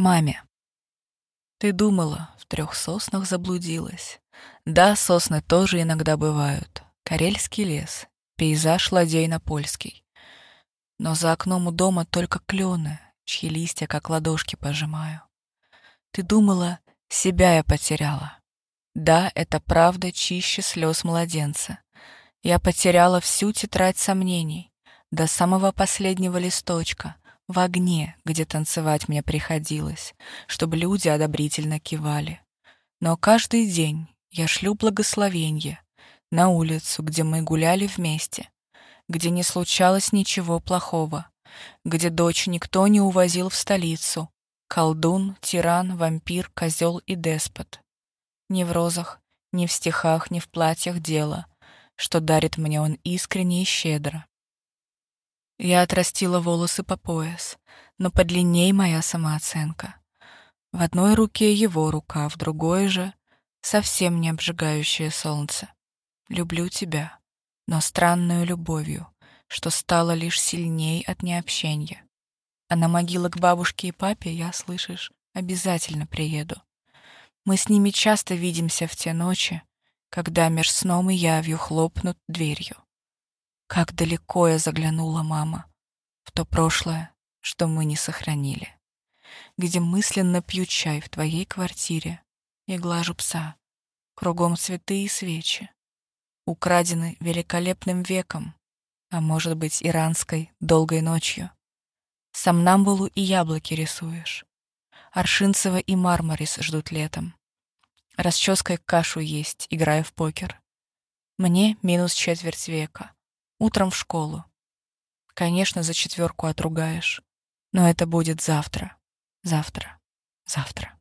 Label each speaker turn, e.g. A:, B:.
A: Маме. Ты думала, в трех соснах заблудилась. Да, сосны тоже иногда бывают. Карельский лес, пейзаж ладейно-польский. Но за окном у дома только клены, чьи листья как ладошки пожимаю. Ты думала, себя я потеряла. Да, это правда чище слез младенца. Я потеряла всю тетрадь сомнений, до самого последнего листочка, в огне, где танцевать мне приходилось, чтобы люди одобрительно кивали. Но каждый день я шлю благословенье на улицу, где мы гуляли вместе, где не случалось ничего плохого, где дочь никто не увозил в столицу, колдун, тиран, вампир, козел и деспот. Ни в розах, ни в стихах, ни в платьях дело, что дарит мне он искренне и щедро. Я отрастила волосы по пояс, но подлинней моя самооценка. В одной руке его рука, в другой же совсем не обжигающее солнце. Люблю тебя, но странную любовью, что стало лишь сильней от необщения. А на могилы к бабушке и папе я, слышишь, обязательно приеду. Мы с ними часто видимся в те ночи, когда меж сном и явью хлопнут дверью. Как далеко я заглянула, мама, в то прошлое, что мы не сохранили. Где мысленно пью чай в твоей квартире и глажу пса. Кругом цветы и свечи. Украдены великолепным веком, а может быть иранской долгой ночью. Сомнамбулу и яблоки рисуешь. Аршинцева и Мармарис ждут летом. Расческой кашу есть, играя в покер. Мне минус четверть века. Утром в школу. Конечно, за четверку отругаешь. Но это будет завтра. Завтра. Завтра.